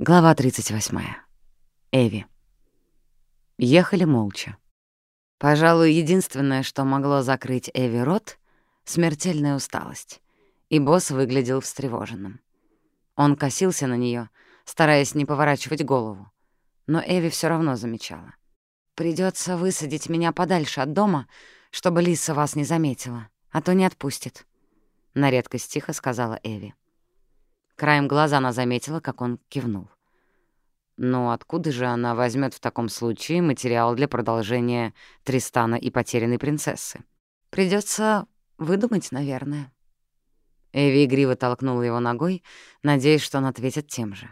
Глава 38. Эви. Ехали молча. Пожалуй, единственное, что могло закрыть Эви рот — смертельная усталость. И босс выглядел встревоженным. Он косился на нее, стараясь не поворачивать голову. Но Эви все равно замечала. Придется высадить меня подальше от дома, чтобы Лиса вас не заметила, а то не отпустит», — на редкость тихо сказала Эви. Краем глаза она заметила, как он кивнул. Но откуда же она возьмет в таком случае материал для продолжения Тристана и потерянной принцессы? Придется выдумать, наверное. Эви игриво толкнула его ногой, надеясь, что он ответит тем же.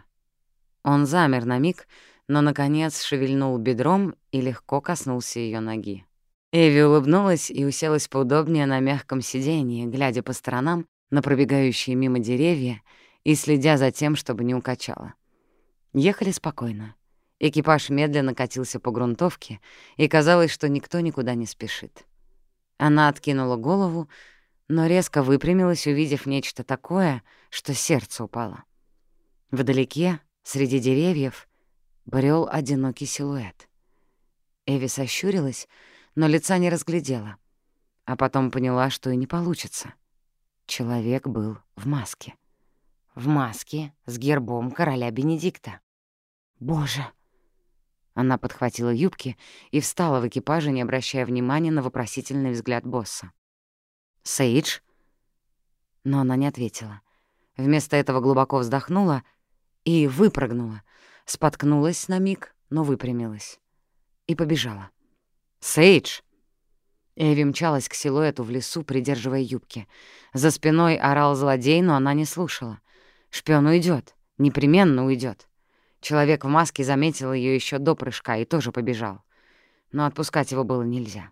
Он замер на миг, но, наконец, шевельнул бедром и легко коснулся ее ноги. Эви улыбнулась и уселась поудобнее на мягком сиденье, глядя по сторонам на пробегающие мимо деревья и следя за тем, чтобы не укачало. Ехали спокойно. Экипаж медленно катился по грунтовке, и казалось, что никто никуда не спешит. Она откинула голову, но резко выпрямилась, увидев нечто такое, что сердце упало. Вдалеке, среди деревьев, брел одинокий силуэт. Эви сощурилась, но лица не разглядела, а потом поняла, что и не получится. Человек был в маске в маске с гербом короля Бенедикта. «Боже!» Она подхватила юбки и встала в экипаже, не обращая внимания на вопросительный взгляд босса. «Сейдж?» Но она не ответила. Вместо этого глубоко вздохнула и выпрыгнула, споткнулась на миг, но выпрямилась. И побежала. «Сейдж!» Эви мчалась к силуэту в лесу, придерживая юбки. За спиной орал злодей, но она не слушала. Шпион уйдет, непременно уйдет. Человек в маске заметил ее еще до прыжка и тоже побежал. Но отпускать его было нельзя.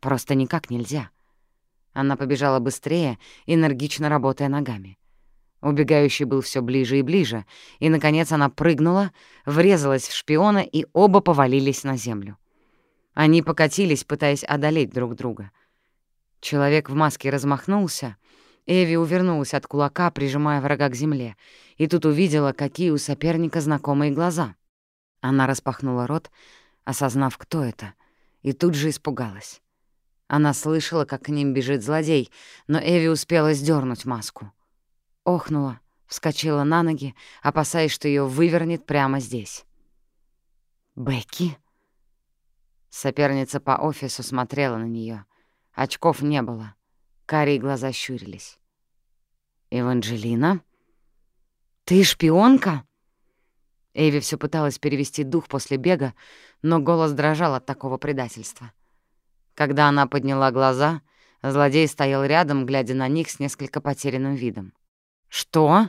Просто никак нельзя. Она побежала быстрее, энергично работая ногами. Убегающий был все ближе и ближе, и, наконец, она прыгнула, врезалась в шпиона, и оба повалились на землю. Они покатились, пытаясь одолеть друг друга. Человек в маске размахнулся — Эви увернулась от кулака, прижимая врага к земле, и тут увидела, какие у соперника знакомые глаза. Она распахнула рот, осознав, кто это, и тут же испугалась. Она слышала, как к ним бежит злодей, но Эви успела сдернуть маску. Охнула, вскочила на ноги, опасаясь, что ее вывернет прямо здесь. «Бекки?» Соперница по офису смотрела на нее. Очков не было. Карие глаза щурились. «Эванжелина? Ты шпионка?» Эви все пыталась перевести дух после бега, но голос дрожал от такого предательства. Когда она подняла глаза, злодей стоял рядом, глядя на них с несколько потерянным видом. «Что?»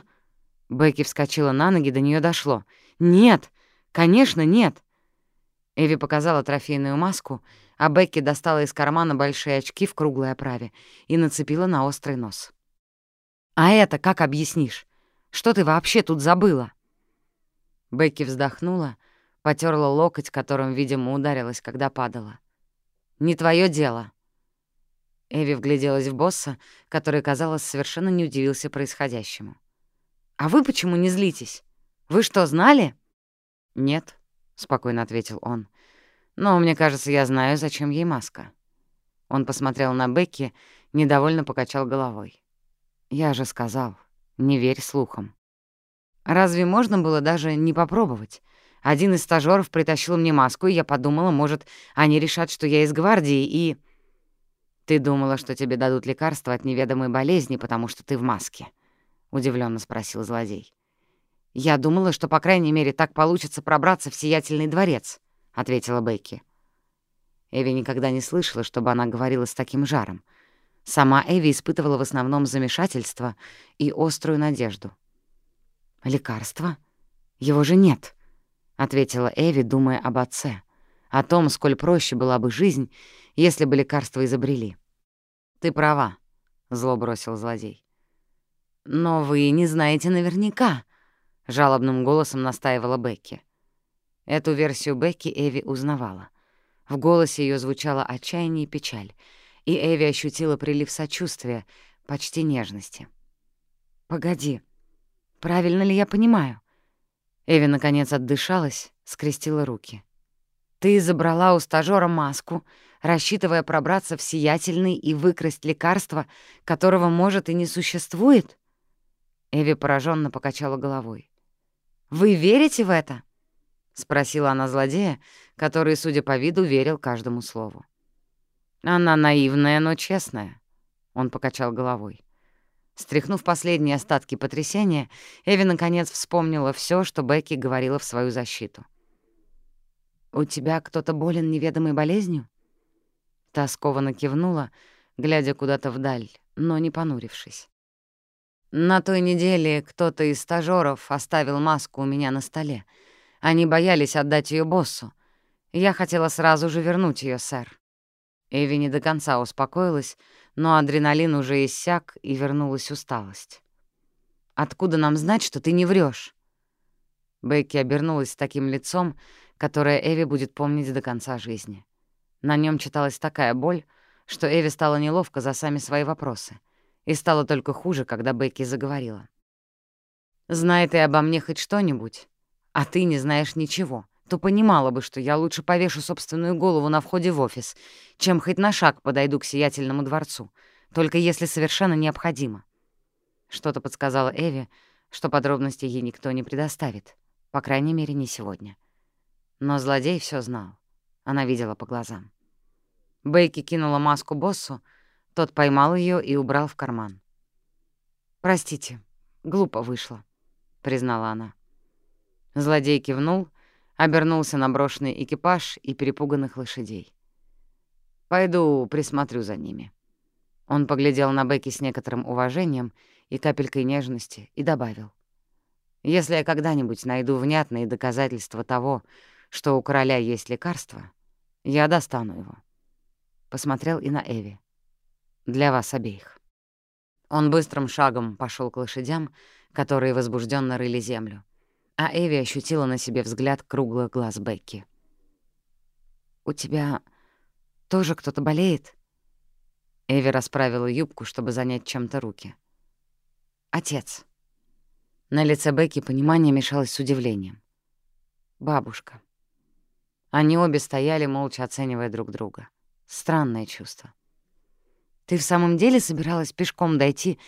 Бекки вскочила на ноги, до нее дошло. «Нет! Конечно, нет!» Эви показала трофейную маску, а Бекки достала из кармана большие очки в круглой оправе и нацепила на острый нос. «А это как объяснишь? Что ты вообще тут забыла?» Бекки вздохнула, потерла локоть, которым, видимо, ударилась, когда падала. «Не твое дело». Эви вгляделась в босса, который, казалось, совершенно не удивился происходящему. «А вы почему не злитесь? Вы что, знали?» «Нет», — спокойно ответил он. Но мне кажется, я знаю, зачем ей маска. Он посмотрел на Бекки, недовольно покачал головой. Я же сказал, не верь слухам. Разве можно было даже не попробовать? Один из стажёров притащил мне маску, и я подумала, может, они решат, что я из гвардии, и... «Ты думала, что тебе дадут лекарство от неведомой болезни, потому что ты в маске?» — удивлённо спросил злодей. «Я думала, что, по крайней мере, так получится пробраться в Сиятельный дворец», ответила Бекки. Эви никогда не слышала, чтобы она говорила с таким жаром. Сама Эви испытывала в основном замешательство и острую надежду. «Лекарство? Его же нет», — ответила Эви, думая об отце, о том, сколь проще была бы жизнь, если бы лекарство изобрели. «Ты права», — зло бросил злодей. «Но вы не знаете наверняка», — жалобным голосом настаивала Бекки. Эту версию Бекки Эви узнавала. В голосе ее звучало отчаяние и печаль, и Эви ощутила прилив сочувствия, почти нежности. «Погоди, правильно ли я понимаю? Эви, наконец, отдышалась, скрестила руки. «Ты забрала у стажёра маску, рассчитывая пробраться в сиятельный и выкрасть лекарство, которого, может, и не существует?» Эви пораженно покачала головой. «Вы верите в это?» — спросила она злодея, который, судя по виду, верил каждому слову. «Она наивная, но честная», — он покачал головой. Стряхнув последние остатки потрясения, Эви наконец вспомнила все, что Бекки говорила в свою защиту. «У тебя кто-то болен неведомой болезнью?» Та скованно кивнула, глядя куда-то вдаль, но не понурившись. На той неделе кто-то из стажёров оставил маску у меня на столе. Они боялись отдать ее боссу. Я хотела сразу же вернуть ее, сэр. Эви не до конца успокоилась, но адреналин уже иссяк, и вернулась усталость. «Откуда нам знать, что ты не врешь? Бекки обернулась с таким лицом, которое Эви будет помнить до конца жизни. На нем читалась такая боль, что Эви стало неловко за сами свои вопросы. И стало только хуже, когда Бекки заговорила. «Знает и обо мне хоть что-нибудь, а ты не знаешь ничего, то понимала бы, что я лучше повешу собственную голову на входе в офис, чем хоть на шаг подойду к сиятельному дворцу, только если совершенно необходимо». Что-то подсказала Эви, что подробностей ей никто не предоставит, по крайней мере, не сегодня. Но злодей все знал. Она видела по глазам. Бейки кинула маску боссу, тот поймал ее и убрал в карман. «Простите, глупо вышло», — признала она. Злодей кивнул, обернулся на брошенный экипаж и перепуганных лошадей. «Пойду присмотрю за ними». Он поглядел на Бекки с некоторым уважением и капелькой нежности и добавил. «Если я когда-нибудь найду внятные доказательства того, что у короля есть лекарство, я достану его». Посмотрел и на Эви. Для вас обеих». Он быстрым шагом пошел к лошадям, которые возбужденно рыли землю, а Эви ощутила на себе взгляд круглых глаз Бекки. «У тебя тоже кто-то болеет?» Эви расправила юбку, чтобы занять чем-то руки. «Отец». На лице Бекки понимание мешалось с удивлением. «Бабушка». Они обе стояли, молча оценивая друг друга. Странное чувство. «Ты в самом деле собиралась пешком дойти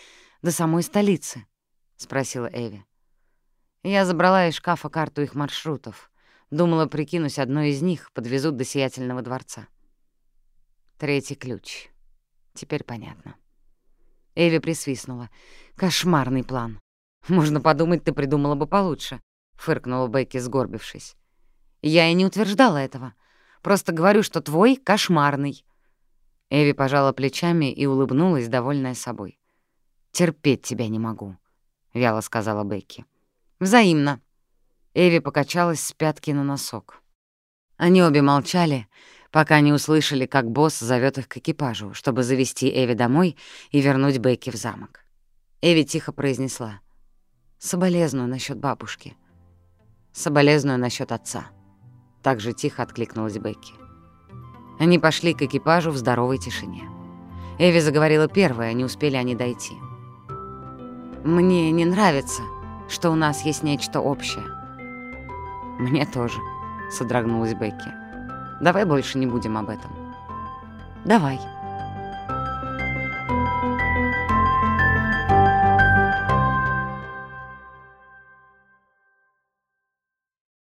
до самой столицы?» — спросила Эви. Я забрала из шкафа карту их маршрутов. Думала, прикинусь одной из них, подвезут до Сиятельного дворца. Третий ключ. Теперь понятно. Эви присвистнула. «Кошмарный план. Можно подумать, ты придумала бы получше», — фыркнула Бекки, сгорбившись. «Я и не утверждала этого. Просто говорю, что твой кошмарный. Эви пожала плечами и улыбнулась, довольная собой. «Терпеть тебя не могу», — вяло сказала Бекки. «Взаимно». Эви покачалась с пятки на носок. Они обе молчали, пока не услышали, как босс зовет их к экипажу, чтобы завести Эви домой и вернуть Бекки в замок. Эви тихо произнесла. «Соболезную насчет бабушки». «Соболезную насчет отца». Так же тихо откликнулась Бекки. Они пошли к экипажу в здоровой тишине. Эви заговорила первая, не успели они дойти. «Мне не нравится, что у нас есть нечто общее». «Мне тоже», — содрогнулась Бекки. «Давай больше не будем об этом». «Давай»,